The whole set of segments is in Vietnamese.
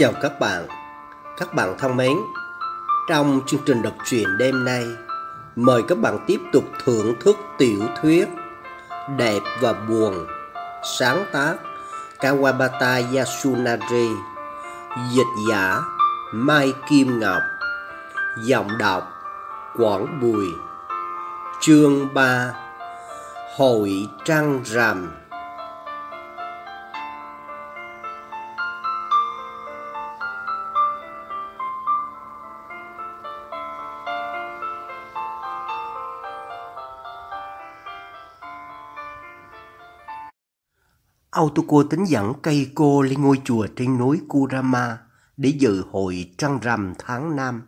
Chào các bạn, các bạn thân mến. Trong chương trình đọc truyện đêm nay, mời các bạn tiếp tục thưởng thức tiểu thuyết Đẹp và Buồn, sáng tác Kawabata Yasunari, dịch giả Mai Kim Ngọc, giọng đọc Quảng Bùi, chương 3 Hội Trăng Rằm Autoco tính dẫn cây cô lên ngôi chùa trên núi Kurama để dự hội trăng rằm tháng 5.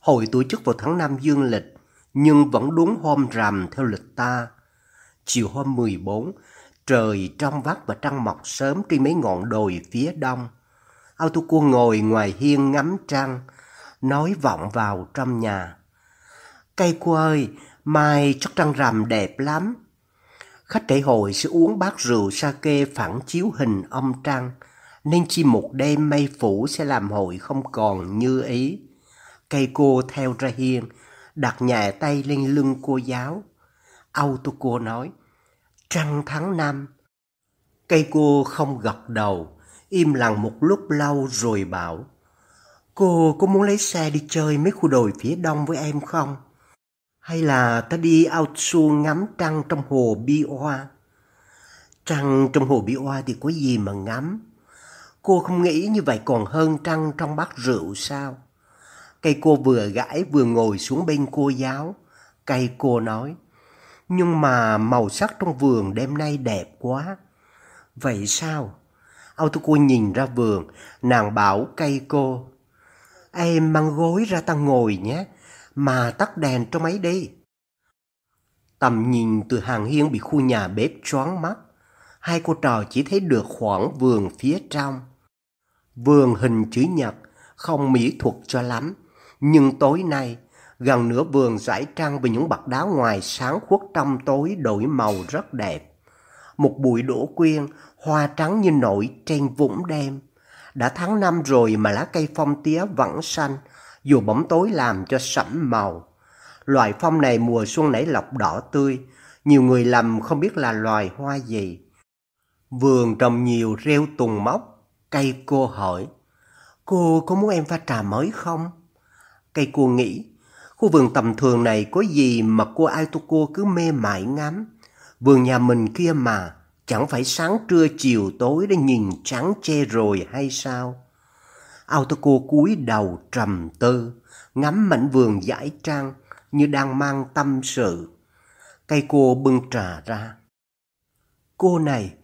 Hội tổ chức vào tháng 5 dương lịch, nhưng vẫn đúng hôm rằm theo lịch ta. Chiều hôm 14, trời trong vắt và trăng mọc sớm trên mấy ngọn đồi phía đông. Autoco ngồi ngoài hiên ngắm trăng, nói vọng vào trong nhà. Cây cô ơi, mai chắc trăng rằm đẹp lắm. Khách trễ hội sẽ uống bát rượu sake phản chiếu hình ông trăng, nên chi một đêm mây phủ sẽ làm hội không còn như ý. Cây cô theo ra hiên, đặt nhẹ tay lên lưng cô giáo. Auto cô nói, trăng tháng năm. Cây cô không gật đầu, im lặng một lúc lâu rồi bảo, Cô có muốn lấy xe đi chơi mấy khu đồi phía đông với em không? Hay là ta đi ao xuông ngắm trăng trong hồ Bi Oa? Trăng trong hồ Bi Oa thì có gì mà ngắm? Cô không nghĩ như vậy còn hơn trăng trong bát rượu sao? Cây cô vừa gãi vừa ngồi xuống bên cô giáo. Cây cô nói, nhưng mà màu sắc trong vườn đêm nay đẹp quá. Vậy sao? Auto cô nhìn ra vườn, nàng bảo cây cô, em mang gối ra ta ngồi nhé, mà tắt đèn trong ấy đi. Tầm nhìn từ hàng hiên bị khu nhà bếp choáng mắt, hai cô trò chỉ thấy được khoảng vườn phía trong. Vườn hình chữ nhật, không mỹ thuật cho lắm, nhưng tối nay, gần nửa vườn rải trăng với những bậc đá ngoài sáng khuất trong tối đổi màu rất đẹp. Một bụi đổ quyên, hoa trắng như nổi trên vũng đêm. Đã tháng năm rồi mà lá cây phong tía vẫn xanh, dù bóng tối làm cho sẫm màu. Loài phong này mùa xuân nảy lọc đỏ tươi, nhiều người lầm không biết là loài hoa gì. Vườn trồng nhiều rêu tùng móc, cây cô hỏi, cô có muốn em pha trà mới không? Cây cô nghĩ, khu vườn tầm thường này có gì mà cô ai tuko cứ mê mải ngắm. Vườn nhà mình kia mà, chẳng phải sáng trưa chiều tối để nhìn trắng che rồi hay sao? Autoco cúi đầu trầm tư, ngắm mảnh vườn giải trang như đang mang tâm sự. Cây cô bưng trà ra. Cô này,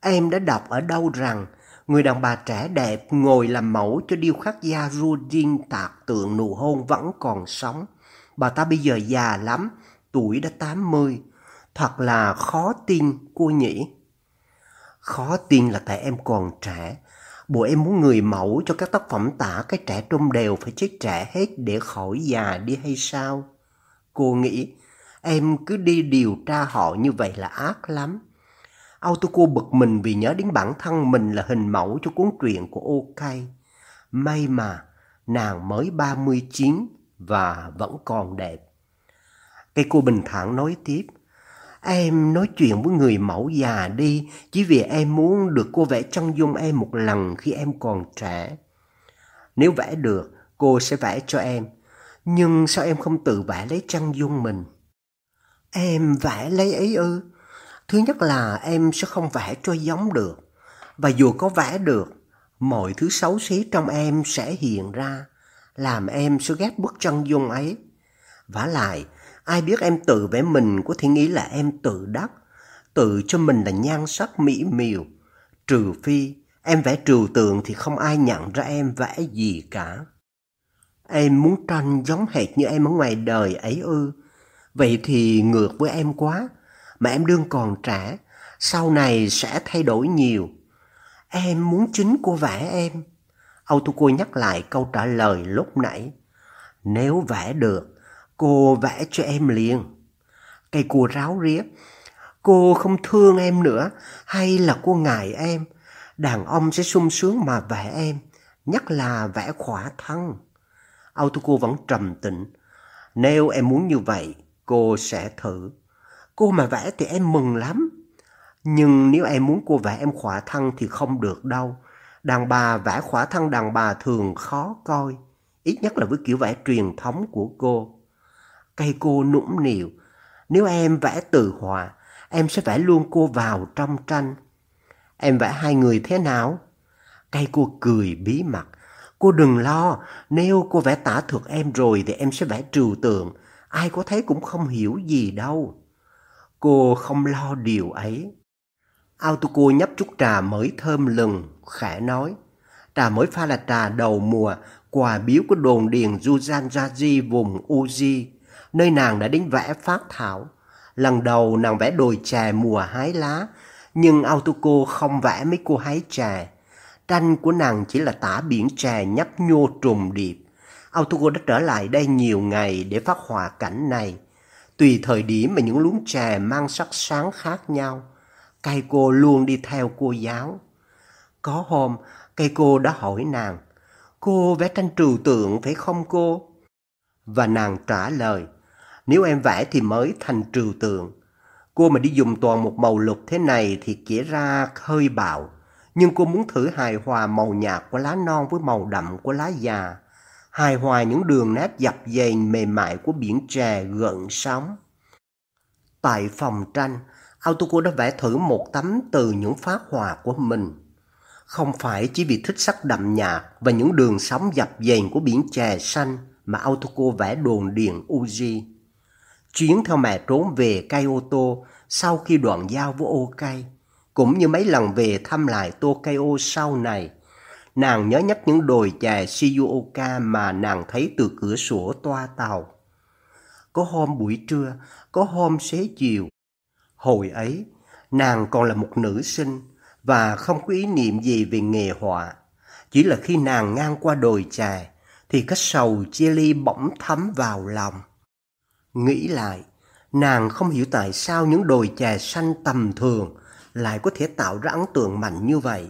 em đã đọc ở đâu rằng người đàn bà trẻ đẹp ngồi làm mẫu cho điêu khắc gia Rudin tạc tượng nụ hôn vẫn còn sống. Bà ta bây giờ già lắm, tuổi đã 80. Thật là khó tin cô nhỉ? Khó tin là tại em còn trẻ, Bộ em muốn người mẫu cho các tác phẩm tả cái trẻ trung đều phải chết trẻ hết để khỏi già đi hay sao? Cô nghĩ, em cứ đi điều tra họ như vậy là ác lắm. Autoco bực mình vì nhớ đến bản thân mình là hình mẫu cho cuốn truyện của OK. May mà, nàng mới 39 và vẫn còn đẹp. Cây cô bình thản nói tiếp. Em nói chuyện với người mẫu già đi, chỉ vì em muốn được cô vẽ chân dung em một lần khi em còn trẻ. Nếu vẽ được, cô sẽ vẽ cho em. Nhưng sao em không tự vẽ lấy chân dung mình? Em vẽ lấy ấy ư? Thứ nhất là em sẽ không vẽ cho giống được. Và dù có vẽ được, mọi thứ xấu xí trong em sẽ hiện ra, làm em sẽ ghét bức chân dung ấy. vả lại, Ai biết em tự vẽ mình có thể nghĩ là em tự đắc, tự cho mình là nhan sắc mỹ miều. Trừ phi em vẽ trừu tượng thì không ai nhận ra em vẽ gì cả. Em muốn tranh giống hệt như em ở ngoài đời ấy ư. Vậy thì ngược với em quá, mà em đương còn trẻ, sau này sẽ thay đổi nhiều. Em muốn chính cô vẽ em. Autoco nhắc lại câu trả lời lúc nãy. Nếu vẽ được, Cô vẽ cho em liền. Cây cô ráo riết. Cô không thương em nữa hay là cô ngại em? Đàn ông sẽ sung sướng mà vẽ em. nhất là vẽ khỏa thân. Autoco vẫn trầm tĩnh. Nếu em muốn như vậy, cô sẽ thử. Cô mà vẽ thì em mừng lắm. Nhưng nếu em muốn cô vẽ em khỏa thân thì không được đâu. Đàn bà vẽ khỏa thân đàn bà thường khó coi. Ít nhất là với kiểu vẽ truyền thống của cô. Cây cô nũng nịu. Nếu em vẽ từ họa, em sẽ vẽ luôn cô vào trong tranh. Em vẽ hai người thế nào? Cây cô cười bí mật. Cô đừng lo, nếu cô vẽ tả thực em rồi thì em sẽ vẽ trừu tượng. Ai có thấy cũng không hiểu gì đâu. Cô không lo điều ấy. Autoco nhấp chút trà mới thơm lừng, khẽ nói. Trà mới pha là trà đầu mùa, quà biếu của đồn điền Juzanjaji vùng Uji, nơi nàng đã đến vẽ phát thảo. Lần đầu nàng vẽ đồi chè mùa hái lá, nhưng Autoco không vẽ mấy cô hái chè. Tranh của nàng chỉ là tả biển chè nhấp nhô trùng điệp. Autoco đã trở lại đây nhiều ngày để phát họa cảnh này. Tùy thời điểm mà những luống chè mang sắc sáng khác nhau, cây cô luôn đi theo cô giáo. Có hôm, cây cô đã hỏi nàng, cô vẽ tranh trừu tượng phải không cô? Và nàng trả lời, nếu em vẽ thì mới thành trừu tượng. Cô mà đi dùng toàn một màu lục thế này thì kể ra hơi bạo. Nhưng cô muốn thử hài hòa màu nhạt của lá non với màu đậm của lá già. Hài hòa những đường nét dập dềnh mềm mại của biển trà gợn sóng. Tại phòng tranh, Autoco đã vẽ thử một tấm từ những phát hòa của mình. Không phải chỉ vì thích sắc đậm nhạt và những đường sóng dập dềnh của biển chè xanh mà Autoco vẽ đồn điền Uji. Chuyến theo mẹ trốn về Kyoto sau khi đoạn giao với Okai, cũng như mấy lần về thăm lại Tokyo sau này. Nàng nhớ nhắc những đồi chè Shizuoka mà nàng thấy từ cửa sổ toa tàu. Có hôm buổi trưa, có hôm xế chiều. Hồi ấy, nàng còn là một nữ sinh và không có ý niệm gì về nghề họa. Chỉ là khi nàng ngang qua đồi chè, thì cái sầu chia ly bỗng thấm vào lòng. Nghĩ lại, nàng không hiểu tại sao những đồi chè xanh tầm thường lại có thể tạo ra ấn tượng mạnh như vậy.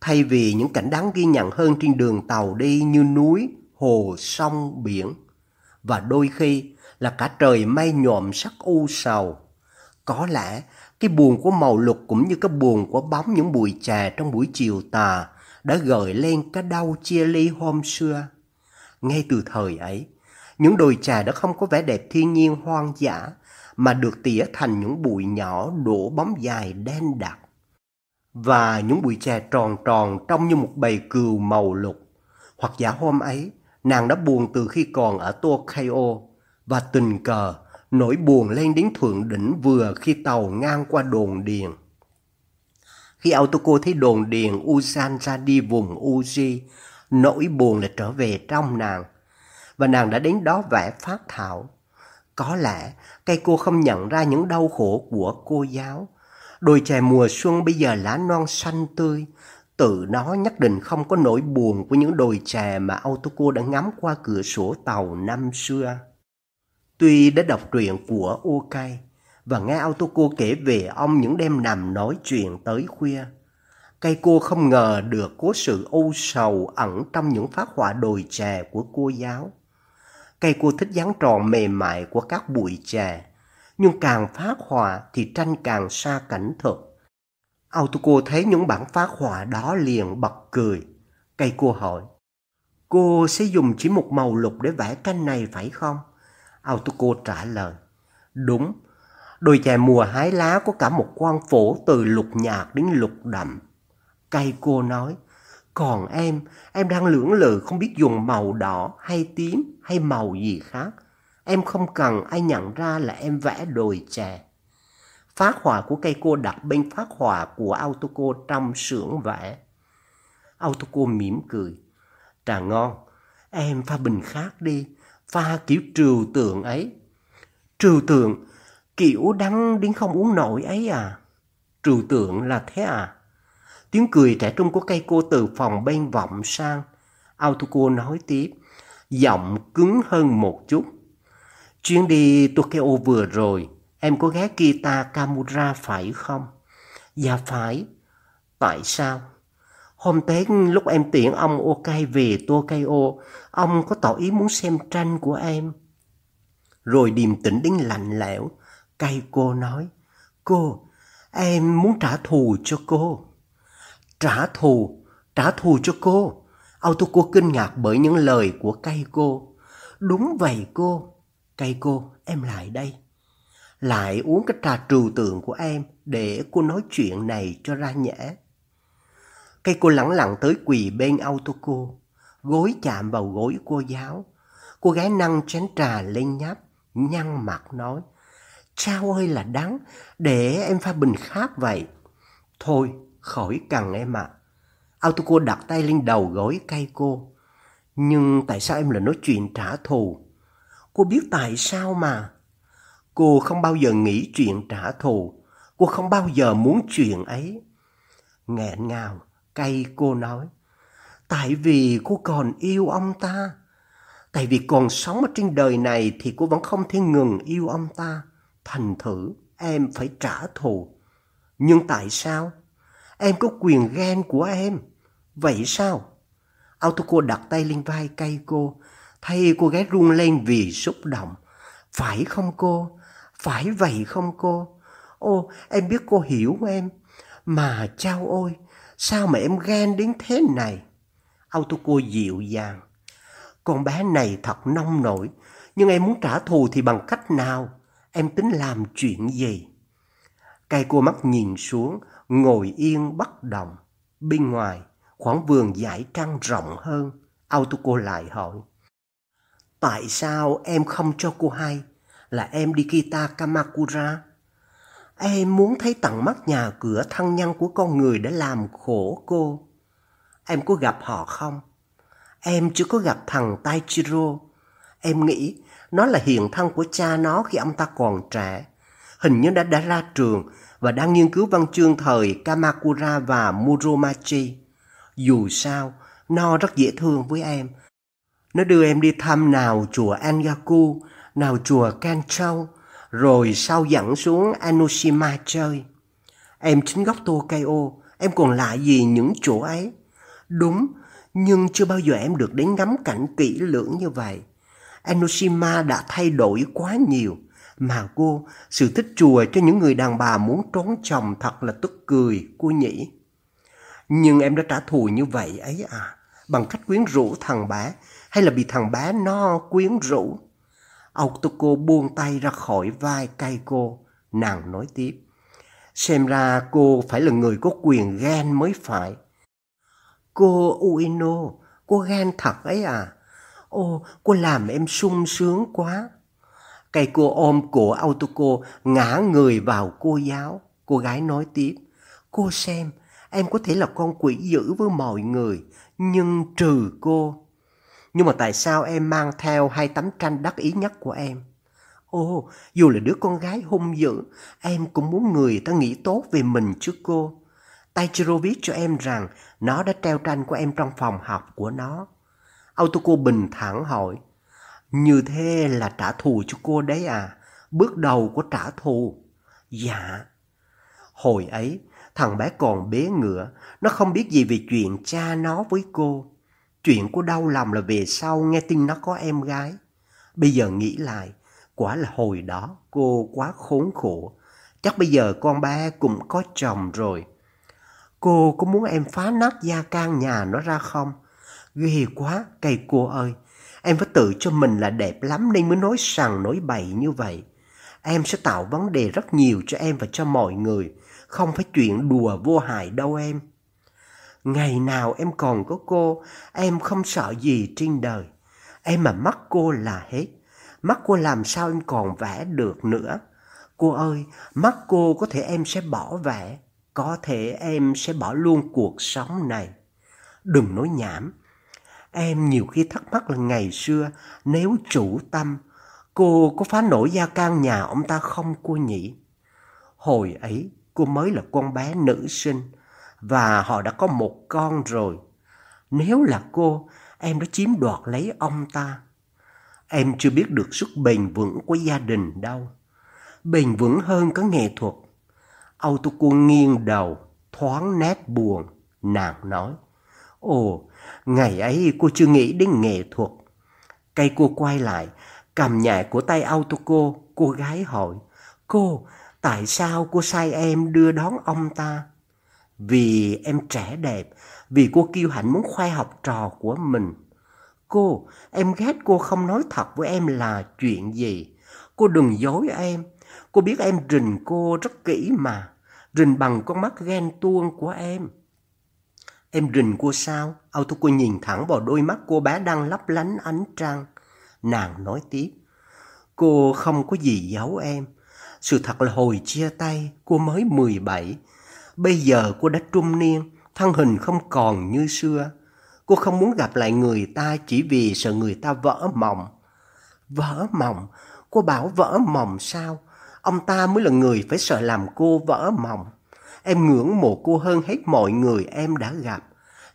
Thay vì những cảnh đáng ghi nhận hơn trên đường tàu đi như núi, hồ, sông, biển. Và đôi khi là cả trời mây nhộm sắc u sầu. Có lẽ cái buồn của màu lục cũng như cái buồn của bóng những bụi trà trong buổi chiều tà đã gợi lên cái đau chia ly hôm xưa. Ngay từ thời ấy, những đồi trà đã không có vẻ đẹp thiên nhiên hoang dã mà được tỉa thành những bụi nhỏ đổ bóng dài đen đặc. Và những bụi trà tròn tròn trông như một bầy cừu màu lục. Hoặc giả hôm ấy, nàng đã buồn từ khi còn ở Tokyo và tình cờ nỗi buồn lên đến thượng đỉnh vừa khi tàu ngang qua đồn điền. Khi Autoco thấy đồn điền Usan ra đi vùng Uji, nỗi buồn lại trở về trong nàng. Và nàng đã đến đó vẽ phát thảo. Có lẽ cây cô không nhận ra những đau khổ của cô giáo. Đồi chè mùa xuân bây giờ lá non xanh tươi, tự nó nhất định không có nỗi buồn của những đồi chè mà Autoco đã ngắm qua cửa sổ tàu năm xưa. Tuy đã đọc truyện của Okai và nghe Autoco kể về ông những đêm nằm nói chuyện tới khuya, cây cô không ngờ được có sự âu sầu ẩn trong những phát họa đồi chè của cô giáo. Cây cô thích dáng tròn mềm mại của các bụi chè, nhưng càng phát họa thì tranh càng xa cảnh thực. Autoco thấy những bản phát họa đó liền bật cười. Cây cô hỏi, cô sẽ dùng chỉ một màu lục để vẽ tranh này phải không? Autoco trả lời, đúng. Đôi chè mùa hái lá có cả một quan phổ từ lục nhạt đến lục đậm. Cây cô nói, còn em, em đang lưỡng lự không biết dùng màu đỏ hay tím hay màu gì khác. Em không cần ai nhận ra là em vẽ đồi chè. Phát họa của cây cô đặt bên phát họa của Autoco trong xưởng vẽ. Autoco mỉm cười. Trà ngon, em pha bình khác đi, pha kiểu trừu tượng ấy. Trừu tượng, kiểu đắng đến không uống nổi ấy à? Trừu tượng là thế à? Tiếng cười trẻ trung của cây cô từ phòng bên vọng sang. Autoco nói tiếp, giọng cứng hơn một chút. Chuyến đi Tokyo vừa rồi, em có ghé Kita Kamura phải không? Dạ phải. Tại sao? Hôm Tết lúc em tiễn ông okai về Tokyo, ông có tỏ ý muốn xem tranh của em. Rồi điềm tĩnh đến lạnh lẽo, cây cô nói, Cô, em muốn trả thù cho cô. Trả thù, trả thù cho cô. Autoco kinh ngạc bởi những lời của cây cô. Đúng vậy cô. Cây cô, em lại đây. Lại uống cái trà trừu tượng của em để cô nói chuyện này cho ra nhẽ. Cây cô lẳng lặng tới quỳ bên Autoco, gối chạm vào gối cô giáo. Cô gái nâng chén trà lên nháp, nhăn mặt nói. Chao ơi là đắng, để em pha bình khác vậy. Thôi, khỏi cần em ạ. À. Autoco đặt tay lên đầu gối cây cô. Nhưng tại sao em lại nói chuyện trả thù? Cô biết tại sao mà. Cô không bao giờ nghĩ chuyện trả thù. Cô không bao giờ muốn chuyện ấy. Nghẹn ngào, cây cô nói. Tại vì cô còn yêu ông ta. Tại vì còn sống ở trên đời này thì cô vẫn không thể ngừng yêu ông ta. Thành thử em phải trả thù. Nhưng tại sao? Em có quyền ghen của em. Vậy sao? Autoco đặt tay lên vai cây cô, thay cô gái run lên vì xúc động. Phải không cô? Phải vậy không cô? Ô, em biết cô hiểu em. Mà chao ôi, sao mà em ghen đến thế này? Autoco dịu dàng. Con bé này thật nông nổi, nhưng em muốn trả thù thì bằng cách nào? Em tính làm chuyện gì? Cây cô mắt nhìn xuống, ngồi yên bất động. Bên ngoài, khoảng vườn dải trăng rộng hơn. Autoco lại hỏi. Tại sao em không cho cô hay là em đi Kita Kamakura? Em muốn thấy tận mắt nhà cửa thân nhân của con người đã làm khổ cô. Em có gặp họ không? Em chưa có gặp thằng Taichiro. Em nghĩ nó là hiện thân của cha nó khi ông ta còn trẻ. Hình như đã đã ra trường và đang nghiên cứu văn chương thời Kamakura và Muromachi. Dù sao, nó rất dễ thương với em. Nó đưa em đi thăm nào chùa Angaku, nào chùa Kanchou, rồi sau dẫn xuống Anoshima chơi. Em chính gốc Tokyo, em còn lại gì những chỗ ấy? Đúng, nhưng chưa bao giờ em được đến ngắm cảnh kỹ lưỡng như vậy. Enoshima đã thay đổi quá nhiều. Mà cô, sự thích chùa cho những người đàn bà muốn trốn chồng thật là tức cười, cô nhỉ. Nhưng em đã trả thù như vậy ấy à, bằng cách quyến rũ thằng bé, hay là bị thằng bé nó quyến rũ? Autoco buông tay ra khỏi vai cây cô, nàng nói tiếp. Xem ra cô phải là người có quyền ghen mới phải. Cô uino cô ghen thật ấy à? Ô, cô làm em sung sướng quá. Cây cô ôm cổ Autoco ngã người vào cô giáo. Cô gái nói tiếp. Cô xem, em có thể là con quỷ dữ với mọi người, nhưng trừ cô. Nhưng mà tại sao em mang theo hai tấm tranh đắc ý nhất của em? Ô, dù là đứa con gái hung dữ, em cũng muốn người ta nghĩ tốt về mình chứ cô. Taichiro viết cho em rằng nó đã treo tranh của em trong phòng học của nó. Autoco bình thản hỏi. Như thế là trả thù cho cô đấy à? Bước đầu của trả thù. Dạ. Hồi ấy, thằng bé còn bế ngựa. Nó không biết gì về chuyện cha nó với cô. Chuyện của đau lòng là về sau nghe tin nó có em gái. Bây giờ nghĩ lại, quả là hồi đó cô quá khốn khổ. Chắc bây giờ con bé cũng có chồng rồi. Cô có muốn em phá nát gia can nhà nó ra không? Ghê quá, cây cô ơi. Em phải tự cho mình là đẹp lắm nên mới nói sằng nói bậy như vậy. Em sẽ tạo vấn đề rất nhiều cho em và cho mọi người. Không phải chuyện đùa vô hại đâu em. Ngày nào em còn có cô, em không sợ gì trên đời. Em mà mất cô là hết. Mất cô làm sao em còn vẽ được nữa. Cô ơi, mất cô có thể em sẽ bỏ vẽ. Có thể em sẽ bỏ luôn cuộc sống này. Đừng nói nhảm. Em nhiều khi thắc mắc là ngày xưa nếu chủ tâm, cô có phá nổi gia can nhà ông ta không cô nhỉ? Hồi ấy cô mới là con bé nữ sinh và họ đã có một con rồi. Nếu là cô, em đã chiếm đoạt lấy ông ta. Em chưa biết được sức bền vững của gia đình đâu. Bền vững hơn có nghệ thuật. âu tú cô nghiêng đầu, thoáng nét buồn, nàng nói. Ồ, ngày ấy cô chưa nghĩ đến nghệ thuật. Cây cô quay lại, cầm nhẹ của tay Autoco, cô gái hỏi. Cô, tại sao cô sai em đưa đón ông ta? Vì em trẻ đẹp, vì cô kiêu hãnh muốn khoe học trò của mình. Cô, em ghét cô không nói thật với em là chuyện gì. Cô đừng dối em. Cô biết em rình cô rất kỹ mà. Rình bằng con mắt ghen tuông của em. Em rình cô sao? Auto cô nhìn thẳng vào đôi mắt cô bé đang lấp lánh ánh trăng. Nàng nói tiếp. Cô không có gì giấu em. Sự thật là hồi chia tay, cô mới 17. Bây giờ cô đã trung niên, thân hình không còn như xưa. Cô không muốn gặp lại người ta chỉ vì sợ người ta vỡ mộng. Vỡ mộng? Cô bảo vỡ mộng sao? Ông ta mới là người phải sợ làm cô vỡ mộng. Em ngưỡng mộ cô hơn hết mọi người em đã gặp.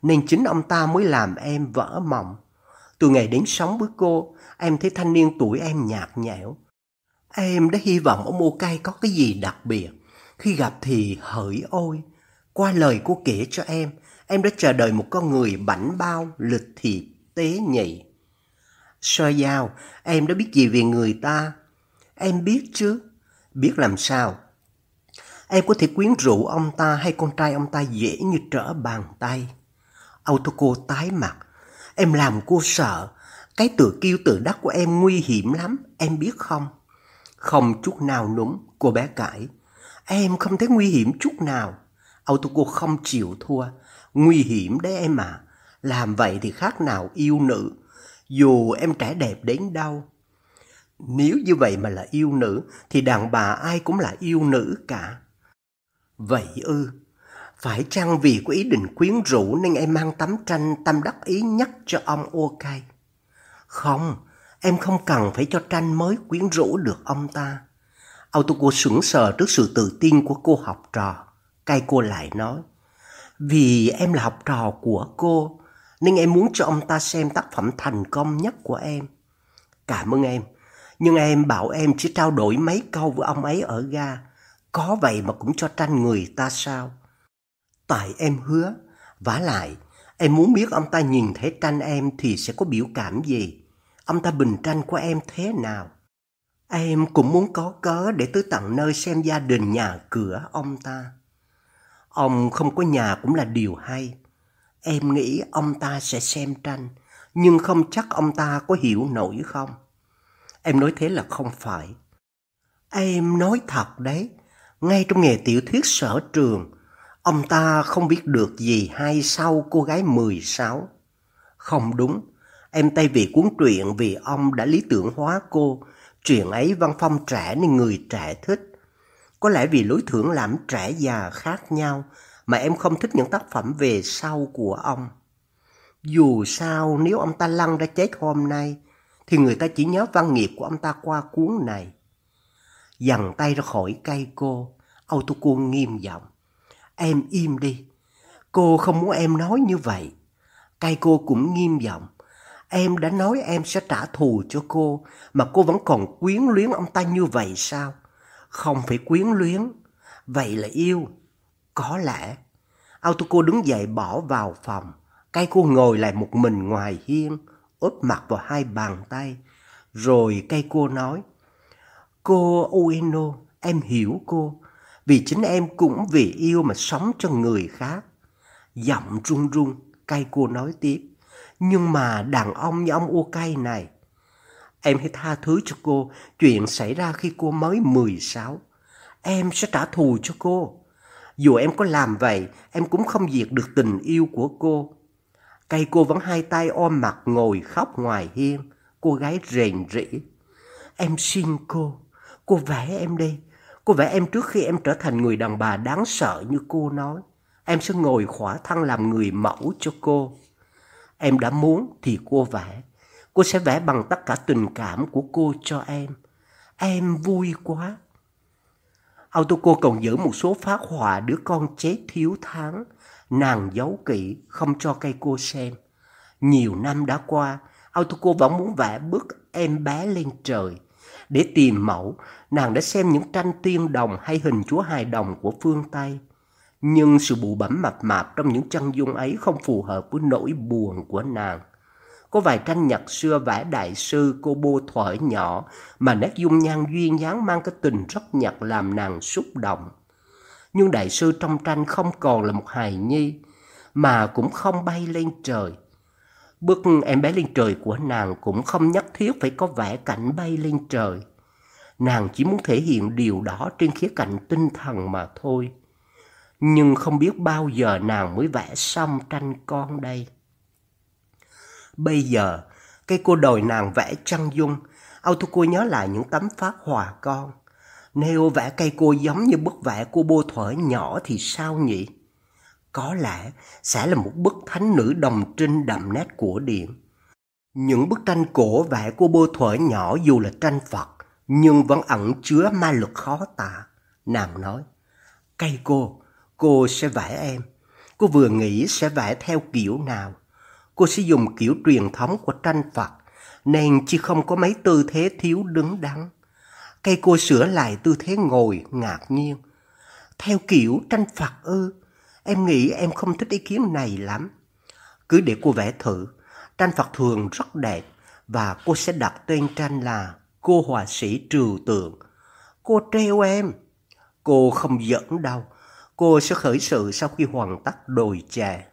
Nên chính ông ta mới làm em vỡ mộng. Từ ngày đến sống với cô, em thấy thanh niên tuổi em nhạt nhẽo. Em đã hy vọng ông Ok có cái gì đặc biệt. Khi gặp thì hỡi ôi. Qua lời cô kể cho em, em đã chờ đợi một con người bảnh bao, lịch thiệp, tế nhị. Sơ giao, em đã biết gì về người ta? Em biết chứ. Biết làm sao? Em có thể quyến rũ ông ta hay con trai ông ta dễ như trở bàn tay. Autoco tái mặt. Em làm cô sợ. Cái tự kiêu tự đắc của em nguy hiểm lắm, em biết không? Không chút nào núng, cô bé cãi. Em không thấy nguy hiểm chút nào. Autoco không chịu thua. Nguy hiểm đấy em à. Làm vậy thì khác nào yêu nữ. Dù em trẻ đẹp đến đâu. Nếu như vậy mà là yêu nữ, thì đàn bà ai cũng là yêu nữ cả. Vậy ư, phải chăng vì có ý định quyến rũ nên em mang tấm tranh tâm đắc ý nhất cho ông Okai? Không, em không cần phải cho tranh mới quyến rũ được ông ta. Autoco sững sờ trước sự tự tin của cô học trò. Cay cô lại nói, vì em là học trò của cô, nên em muốn cho ông ta xem tác phẩm thành công nhất của em. Cảm ơn em, nhưng em bảo em chỉ trao đổi mấy câu với ông ấy ở ga. Có vậy mà cũng cho tranh người ta sao? Tại em hứa, vả lại, em muốn biết ông ta nhìn thấy tranh em thì sẽ có biểu cảm gì? Ông ta bình tranh của em thế nào? Em cũng muốn có cớ để tới tận nơi xem gia đình nhà cửa ông ta. Ông không có nhà cũng là điều hay. Em nghĩ ông ta sẽ xem tranh, nhưng không chắc ông ta có hiểu nổi không. Em nói thế là không phải. Em nói thật đấy, ngay trong nghề tiểu thuyết sở trường, ông ta không biết được gì hay sau cô gái 16. Không đúng, em tay vì cuốn truyện vì ông đã lý tưởng hóa cô, chuyện ấy văn phong trẻ nên người trẻ thích. Có lẽ vì lối thưởng lãm trẻ già khác nhau mà em không thích những tác phẩm về sau của ông. Dù sao nếu ông ta lăn ra chết hôm nay thì người ta chỉ nhớ văn nghiệp của ông ta qua cuốn này. Dằn tay ra khỏi cây cô, Autoco nghiêm giọng. Em im đi, cô không muốn em nói như vậy. Cây cô cũng nghiêm giọng. Em đã nói em sẽ trả thù cho cô, mà cô vẫn còn quyến luyến ông ta như vậy sao? Không phải quyến luyến, vậy là yêu. Có lẽ. Autoco đứng dậy bỏ vào phòng. Cây cô ngồi lại một mình ngoài hiên, úp mặt vào hai bàn tay. Rồi cây cô nói, Cô Ueno, em hiểu cô, vì chính em cũng vì yêu mà sống cho người khác. Giọng run run, cay cô nói tiếp, nhưng mà đàn ông như ông ô cay này, em hãy tha thứ cho cô chuyện xảy ra khi cô mới 16. Em sẽ trả thù cho cô. Dù em có làm vậy, em cũng không diệt được tình yêu của cô. Cây cô vẫn hai tay ôm mặt ngồi khóc ngoài hiên. Cô gái rền rỉ Em xin cô, cô vẽ em đi. Cô vẽ em trước khi em trở thành người đàn bà đáng sợ như cô nói. Em sẽ ngồi khỏa thân làm người mẫu cho cô. Em đã muốn thì cô vẽ. Cô sẽ vẽ bằng tất cả tình cảm của cô cho em. Em vui quá. Autoco còn giữ một số phát họa đứa con chết thiếu tháng. Nàng giấu kỹ, không cho cây cô xem. Nhiều năm đã qua, Autoco vẫn muốn vẽ bức em bé lên trời. Để tìm mẫu, nàng đã xem những tranh tiên đồng hay hình chúa hài đồng của phương Tây. Nhưng sự bụ bẩm mập mạp trong những chân dung ấy không phù hợp với nỗi buồn của nàng. Có vài tranh nhật xưa vẽ đại sư cô bô thuở nhỏ mà nét dung nhan duyên dáng mang cái tình rất nhật làm nàng xúc động. Nhưng đại sư trong tranh không còn là một hài nhi mà cũng không bay lên trời. Bức em bé lên trời của nàng cũng không nhất thiết phải có vẻ cảnh bay lên trời. Nàng chỉ muốn thể hiện điều đó trên khía cạnh tinh thần mà thôi. Nhưng không biết bao giờ nàng mới vẽ xong tranh con đây. Bây giờ, cây cô đòi nàng vẽ trăng dung, Autoco nhớ lại những tấm phát hòa con. Nếu vẽ cây cô giống như bức vẽ của bô thuở nhỏ thì sao nhỉ? Có lẽ sẽ là một bức thánh nữ đồng trinh đậm nét của điện. Những bức tranh cổ vẽ của bô thuở nhỏ dù là tranh Phật, nhưng vẫn ẩn chứa ma lực khó tả. Nàng nói, cây cô, cô sẽ vẽ em. Cô vừa nghĩ sẽ vẽ theo kiểu nào? Cô sẽ dùng kiểu truyền thống của tranh Phật, nên chỉ không có mấy tư thế thiếu đứng đắn. Cây cô sửa lại tư thế ngồi ngạc nhiên. Theo kiểu tranh Phật ư, em nghĩ em không thích ý kiến này lắm. Cứ để cô vẽ thử, tranh Phật thường rất đẹp và cô sẽ đặt tên tranh là cô họa sĩ trừu tượng. Cô treo em. Cô không giỡn đâu. Cô sẽ khởi sự sau khi hoàn tất đồi chè.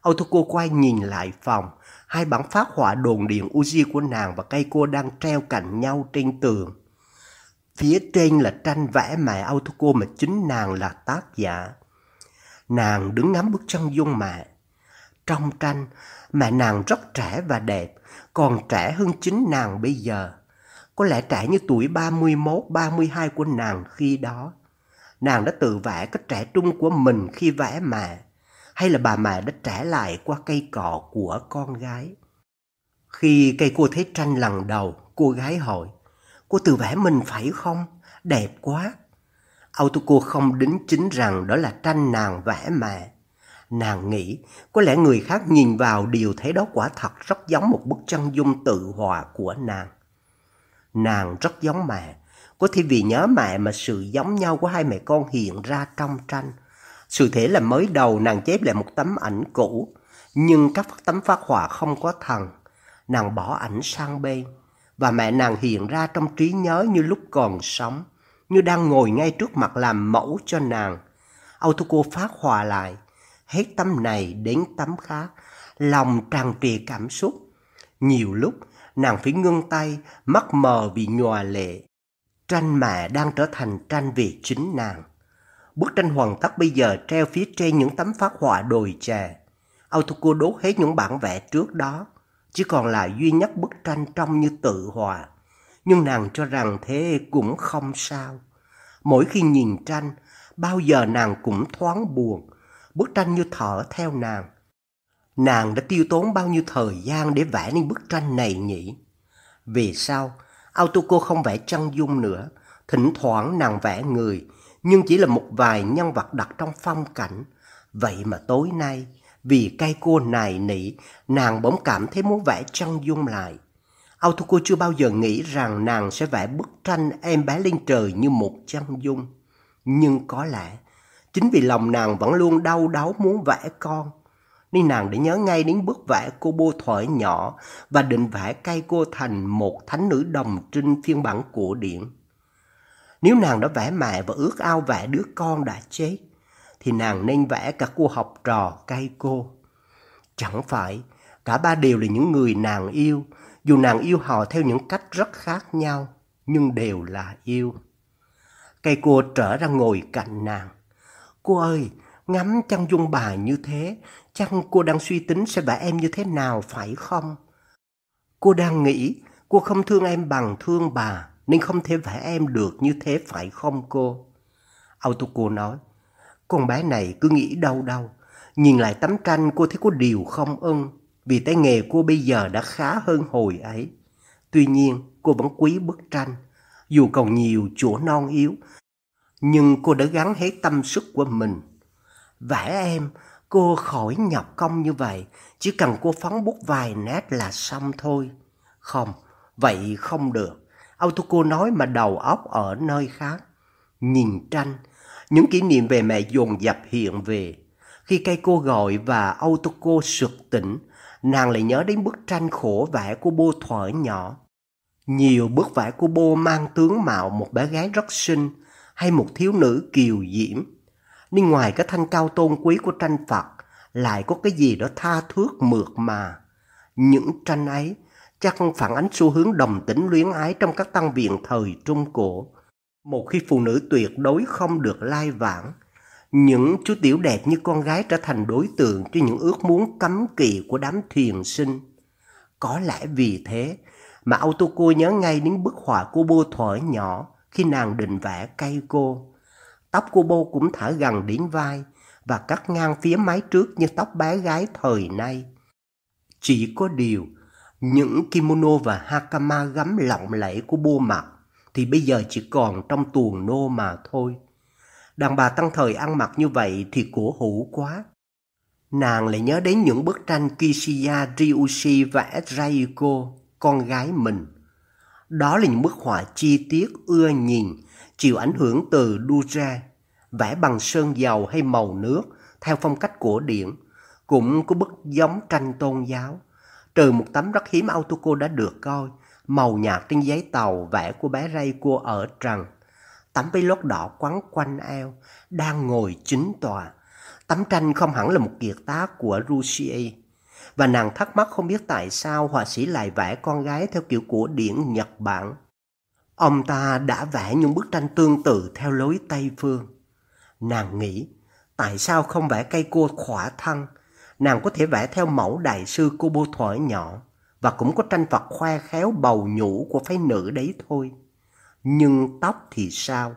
Autoco quay nhìn lại phòng. Hai bản phát họa đồn điện Uzi của nàng và cây cô đang treo cạnh nhau trên tường. Phía trên là tranh vẽ mẹ Autoco mà chính nàng là tác giả. Nàng đứng ngắm bức chân dung mẹ. Trong tranh, mẹ nàng rất trẻ và đẹp, còn trẻ hơn chính nàng bây giờ. Có lẽ trẻ như tuổi 31, 32 của nàng khi đó. Nàng đã tự vẽ cái trẻ trung của mình khi vẽ mẹ. Hay là bà mẹ đã trẻ lại qua cây cọ của con gái. Khi cây cô thấy tranh lần đầu, cô gái hỏi, cô tự vẽ mình phải không? Đẹp quá. Autoco không đính chính rằng đó là tranh nàng vẽ mà Nàng nghĩ có lẽ người khác nhìn vào điều thấy đó quả thật rất giống một bức chân dung tự họa của nàng. Nàng rất giống mẹ, có thể vì nhớ mẹ mà sự giống nhau của hai mẹ con hiện ra trong tranh. Sự thể là mới đầu nàng chép lại một tấm ảnh cũ, nhưng các tấm phát họa không có thần. Nàng bỏ ảnh sang bên, và mẹ nàng hiện ra trong trí nhớ như lúc còn sống, như đang ngồi ngay trước mặt làm mẫu cho nàng. Autoco phát hòa lại, hết tấm này đến tấm khác, lòng tràn trề cảm xúc. Nhiều lúc nàng phải ngưng tay, mắt mờ vì nhòa lệ. Tranh mẹ đang trở thành tranh về chính nàng. Bức tranh hoàn tất bây giờ treo phía trên những tấm phát họa đồi chè. Autoco đốt hết những bản vẽ trước đó, chỉ còn là duy nhất bức tranh trông như tự hòa. Nhưng nàng cho rằng thế cũng không sao. Mỗi khi nhìn tranh, bao giờ nàng cũng thoáng buồn, bức tranh như thở theo nàng. Nàng đã tiêu tốn bao nhiêu thời gian để vẽ nên bức tranh này nhỉ? Vì sao? Autoco không vẽ chân dung nữa. Thỉnh thoảng nàng vẽ người, nhưng chỉ là một vài nhân vật đặt trong phong cảnh. Vậy mà tối nay, vì cây cô này nỉ, nàng bỗng cảm thấy muốn vẽ chân dung lại. Autoco chưa bao giờ nghĩ rằng nàng sẽ vẽ bức tranh em bé lên trời như một chân dung. Nhưng có lẽ, chính vì lòng nàng vẫn luôn đau đáu muốn vẽ con, nên nàng đã nhớ ngay đến bức vẽ cô bô thoại nhỏ và định vẽ cây cô thành một thánh nữ đồng trinh phiên bản cổ điển. Nếu nàng đã vẽ mẹ và ước ao vẽ đứa con đã chết, thì nàng nên vẽ cả cô học trò cây cô. Chẳng phải, cả ba đều là những người nàng yêu, dù nàng yêu họ theo những cách rất khác nhau, nhưng đều là yêu. Cây cô trở ra ngồi cạnh nàng. Cô ơi, ngắm chân dung bà như thế, chăng cô đang suy tính sẽ vẽ em như thế nào phải không? Cô đang nghĩ cô không thương em bằng thương bà nên không thể vẽ em được như thế phải không cô? Autoco nói, con bé này cứ nghĩ đâu đâu. Nhìn lại tấm tranh cô thấy có điều không ưng vì tay nghề cô bây giờ đã khá hơn hồi ấy. Tuy nhiên cô vẫn quý bức tranh dù còn nhiều chỗ non yếu nhưng cô đã gắn hết tâm sức của mình. Vẽ em Cô khỏi nhọc công như vậy, chỉ cần cô phóng bút vài nét là xong thôi. Không, vậy không được. Autoco nói mà đầu óc ở nơi khác. Nhìn tranh, Những kỷ niệm về mẹ dồn dập hiện về. Khi cây cô gọi và Autoco sực tỉnh, nàng lại nhớ đến bức tranh khổ vẽ của bô thuở nhỏ. Nhiều bức vẽ của bô mang tướng mạo một bé gái rất xinh hay một thiếu nữ kiều diễm. Nhưng ngoài cái thanh cao tôn quý của tranh Phật, lại có cái gì đó tha thước mượt mà. Những tranh ấy chắc phản ánh xu hướng đồng tính luyến ái trong các tăng viện thời Trung Cổ. Một khi phụ nữ tuyệt đối không được lai vãng, những chú tiểu đẹp như con gái trở thành đối tượng cho những ước muốn cấm kỵ của đám thiền sinh. Có lẽ vì thế mà Autoco nhớ ngay đến bức họa của bô thổi nhỏ khi nàng định vẽ cây cô. Tóc của bô cũng thả gần đến vai và cắt ngang phía mái trước như tóc bé gái thời nay. Chỉ có điều, những kimono và hakama gấm lộng lẫy của bô mặc thì bây giờ chỉ còn trong tuồng nô mà thôi. Đàn bà tăng thời ăn mặc như vậy thì cổ hủ quá. Nàng lại nhớ đến những bức tranh Kishiya Ryushi và Ezraiko, con gái mình. Đó là những bức họa chi tiết ưa nhìn, chịu ảnh hưởng từ Dura, vẽ bằng sơn dầu hay màu nước theo phong cách cổ điển, cũng có bức giống tranh tôn giáo. Trừ một tấm rất hiếm Autoco đã được coi, màu nhạt trên giấy tàu vẽ của bé Reiko ở trần tấm váy lót đỏ quấn quanh eo, đang ngồi chính tòa. Tấm tranh không hẳn là một kiệt tác của Roussier. Và nàng thắc mắc không biết tại sao họa sĩ lại vẽ con gái theo kiểu của điển Nhật Bản. Ông ta đã vẽ những bức tranh tương tự theo lối Tây Phương. Nàng nghĩ, tại sao không vẽ cây cô khỏa thân? Nàng có thể vẽ theo mẫu đại sư cô bô thổi nhỏ và cũng có tranh Phật khoe khéo bầu nhũ của phái nữ đấy thôi. Nhưng tóc thì sao?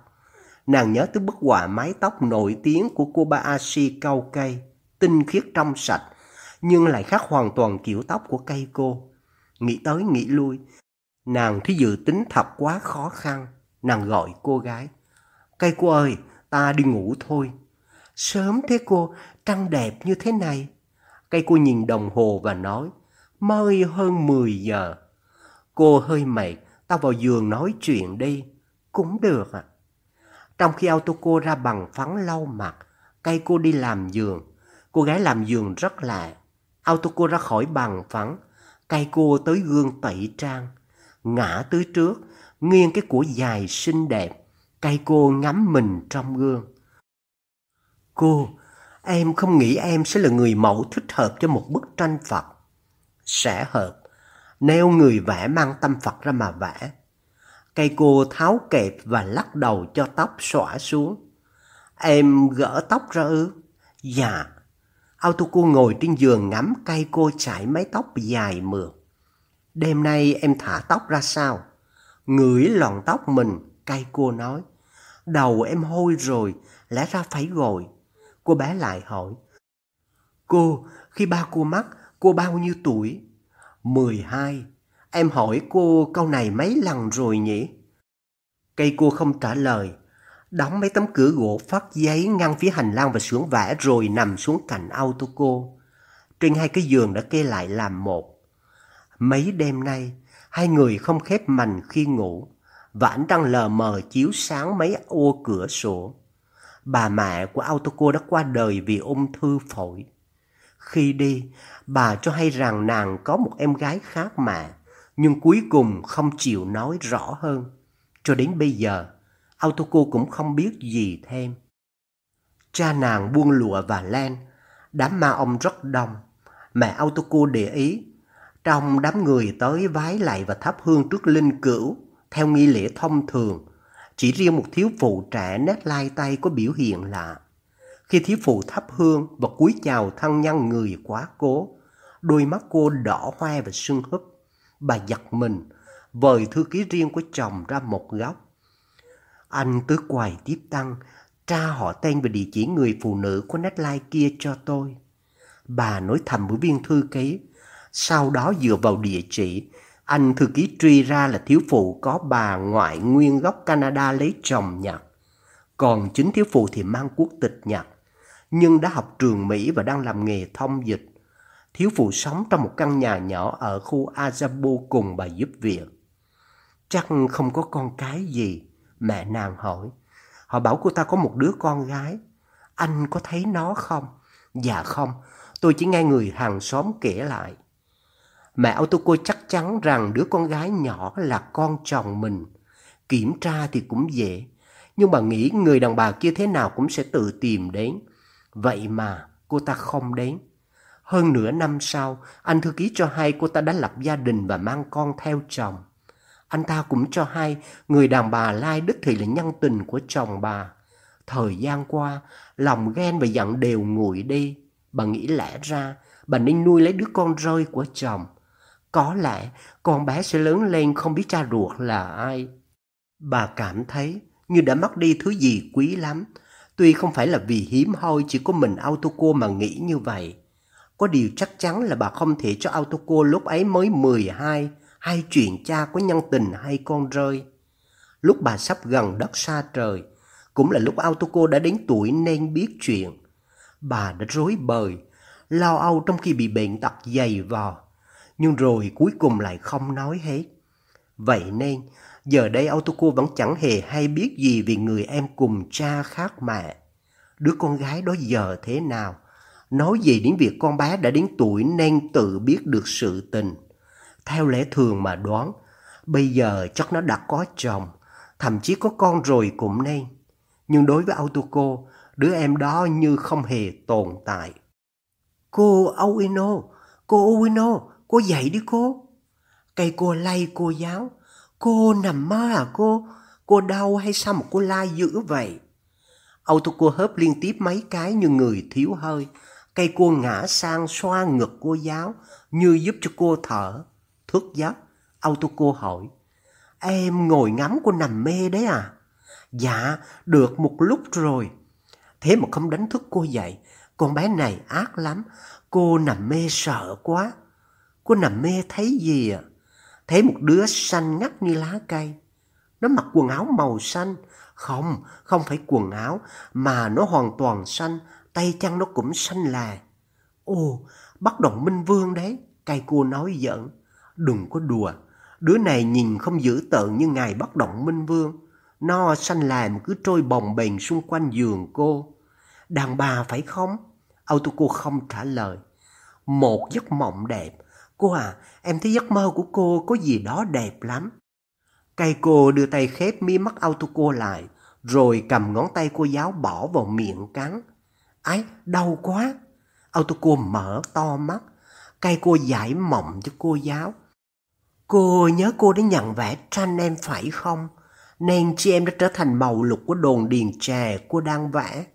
Nàng nhớ tới bức họa mái tóc nổi tiếng của Kobayashi cao cây, tinh khiết trong sạch, nhưng lại khác hoàn toàn kiểu tóc của cây cô. Nghĩ tới nghĩ lui, nàng thấy dự tính thật quá khó khăn. Nàng gọi cô gái. Cây cô ơi, ta đi ngủ thôi. Sớm thế cô, trăng đẹp như thế này. Cây cô nhìn đồng hồ và nói, mới hơn 10 giờ. Cô hơi mệt, Tao vào giường nói chuyện đi. Cũng được ạ. À. Trong khi Autoco ra bằng phấn lau mặt, cây cô đi làm giường. Cô gái làm giường rất lạ. Autoco ra khỏi bằng phấn, cây cô tới gương tẩy trang. Ngã tới trước, nghiêng cái cổ dài xinh đẹp. Cây cô ngắm mình trong gương. Cô, em không nghĩ em sẽ là người mẫu thích hợp cho một bức tranh Phật. Sẽ hợp nêu người vẽ mang tâm Phật ra mà vẽ. Cây cô tháo kẹp và lắc đầu cho tóc xõa xuống. Em gỡ tóc ra ư? Dạ. Autoco ngồi trên giường ngắm cây cô chải mái tóc dài mượt. Đêm nay em thả tóc ra sao? Ngửi lọn tóc mình, cây cô nói. Đầu em hôi rồi, lẽ ra phải gội. Cô bé lại hỏi. Cô, khi ba cô mất, cô bao nhiêu tuổi? 12. Em hỏi cô câu này mấy lần rồi nhỉ? Cây cô không trả lời. Đóng mấy tấm cửa gỗ phát giấy ngăn phía hành lang và xuống vẽ rồi nằm xuống cạnh auto cô. Trên hai cái giường đã kê lại làm một. Mấy đêm nay, hai người không khép mành khi ngủ và ánh trăng lờ mờ chiếu sáng mấy ô cửa sổ. Bà mẹ của Autoco đã qua đời vì ung thư phổi. Khi đi, bà cho hay rằng nàng có một em gái khác mà, nhưng cuối cùng không chịu nói rõ hơn. Cho đến bây giờ, Autoco cũng không biết gì thêm. Cha nàng buông lụa và len, đám ma ông rất đông. Mẹ Autoco để ý, trong đám người tới vái lại và thắp hương trước linh cữu, theo nghi lễ thông thường, chỉ riêng một thiếu phụ trẻ nét lai tay có biểu hiện lạ. Khi thiếu phụ thắp hương và cúi chào thân nhân người quá cố, đôi mắt cô đỏ hoe và sưng húp. Bà giật mình, vời thư ký riêng của chồng ra một góc. Anh tới quầy tiếp tăng, tra họ tên và địa chỉ người phụ nữ của Netline kia cho tôi. Bà nói thầm với viên thư ký, sau đó dựa vào địa chỉ, anh thư ký truy ra là thiếu phụ có bà ngoại nguyên gốc Canada lấy chồng Nhật. Còn chính thiếu phụ thì mang quốc tịch Nhật nhưng đã học trường Mỹ và đang làm nghề thông dịch. Thiếu phụ sống trong một căn nhà nhỏ ở khu Azabu cùng bà giúp việc. Chắc không có con cái gì, mẹ nàng hỏi. Họ bảo cô ta có một đứa con gái. Anh có thấy nó không? Dạ không, tôi chỉ nghe người hàng xóm kể lại. Mẹ Autoco chắc chắn rằng đứa con gái nhỏ là con chồng mình. Kiểm tra thì cũng dễ, nhưng bà nghĩ người đàn bà kia thế nào cũng sẽ tự tìm đến. Vậy mà cô ta không đến. Hơn nửa năm sau, anh thư ký cho hay cô ta đã lập gia đình và mang con theo chồng. Anh ta cũng cho hay người đàn bà Lai đích thị là nhân tình của chồng bà. Thời gian qua, lòng ghen và giận đều nguội đi. Bà nghĩ lẽ ra, bà nên nuôi lấy đứa con rơi của chồng. Có lẽ con bé sẽ lớn lên không biết cha ruột là ai. Bà cảm thấy như đã mất đi thứ gì quý lắm. Tuy không phải là vì hiếm hoi chỉ có mình Autoco mà nghĩ như vậy. Có điều chắc chắn là bà không thể cho Autoco lúc ấy mới 12 hay chuyện cha có nhân tình hay con rơi. Lúc bà sắp gần đất xa trời, cũng là lúc Autoco đã đến tuổi nên biết chuyện. Bà đã rối bời, lao âu trong khi bị bệnh tật dày vò, nhưng rồi cuối cùng lại không nói hết. Vậy nên, giờ đây Autoco vẫn chẳng hề hay biết gì về người em cùng cha khác mẹ. Đứa con gái đó giờ thế nào? Nói gì đến việc con bé đã đến tuổi nên tự biết được sự tình. Theo lẽ thường mà đoán, bây giờ chắc nó đã có chồng, thậm chí có con rồi cũng nên. Nhưng đối với Autoco, đứa em đó như không hề tồn tại. Cô Owino, cô Owino, cô dậy đi cô. Cây cô lay cô giáo. Cô nằm mơ à cô? Cô đau hay sao mà cô la dữ vậy? Autoco hớp liên tiếp mấy cái như người thiếu hơi. Cây cô ngã sang xoa ngực cô giáo như giúp cho cô thở. Thức giấc, Autoco hỏi. Em ngồi ngắm cô nằm mê đấy à? Dạ, được một lúc rồi. Thế mà không đánh thức cô dậy. Con bé này ác lắm. Cô nằm mê sợ quá. Cô nằm mê thấy gì à? Thấy một đứa xanh ngắt như lá cây. Nó mặc quần áo màu xanh. Không, không phải quần áo, mà nó hoàn toàn xanh. Tay chân nó cũng xanh là. Ồ, bắt động Minh Vương đấy. Cây cô nói giận. Đừng có đùa. Đứa này nhìn không dữ tợn như ngài bắt động Minh Vương. Nó xanh làm cứ trôi bồng bềnh xung quanh giường cô. Đàn bà phải không? Autoco không trả lời. Một giấc mộng đẹp. Cô à, em thấy giấc mơ của cô có gì đó đẹp lắm. Cây cô đưa tay khép mí mắt Autoco lại, rồi cầm ngón tay cô giáo bỏ vào miệng cắn. Ái, đau quá. Autoco mở to mắt. Cây cô giải mộng cho cô giáo. Cô nhớ cô đã nhận vẽ tranh em phải không? Nên chị em đã trở thành màu lục của đồn điền trà cô đang vẽ.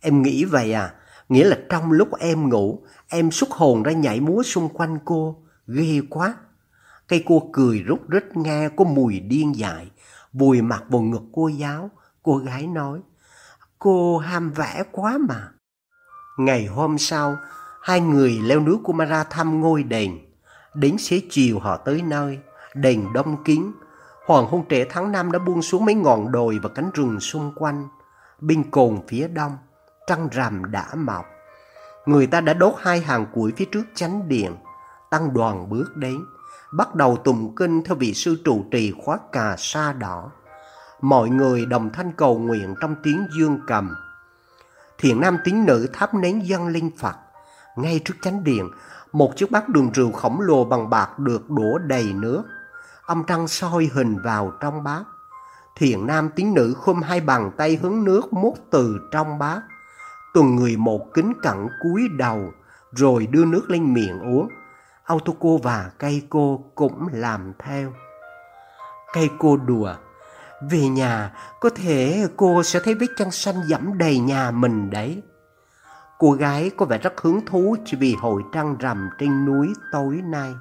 Em nghĩ vậy à? Nghĩa là trong lúc em ngủ, em xuất hồn ra nhảy múa xung quanh cô. Ghê quá. Cây cô cười rút rít nghe có mùi điên dại, vùi mặt vào ngực cô giáo. Cô gái nói, cô ham vẽ quá mà. Ngày hôm sau, hai người leo núi Kumara thăm ngôi đền. Đến xế chiều họ tới nơi, đền đông kín. Hoàng hôn trễ tháng năm đã buông xuống mấy ngọn đồi và cánh rừng xung quanh. Bên cồn phía đông, trăng rằm đã mọc. Người ta đã đốt hai hàng củi phía trước chánh điện. Tăng đoàn bước đến, bắt đầu tùng kinh theo vị sư trụ trì khóa cà sa đỏ. Mọi người đồng thanh cầu nguyện trong tiếng dương cầm. Thiện nam tín nữ thắp nén dân linh Phật. Ngay trước chánh điện, một chiếc bát đường rượu khổng lồ bằng bạc được đổ đầy nước. Âm trăng soi hình vào trong bát. Thiện nam tín nữ khum hai bàn tay hướng nước mút từ trong bát. Tuần người một kính cẩn cúi đầu, rồi đưa nước lên miệng uống. Autoco và cây cô cũng làm theo. Cây cô đùa. Về nhà, có thể cô sẽ thấy vết chân xanh dẫm đầy nhà mình đấy. Cô gái có vẻ rất hứng thú chỉ vì hội trăng rằm trên núi tối nay.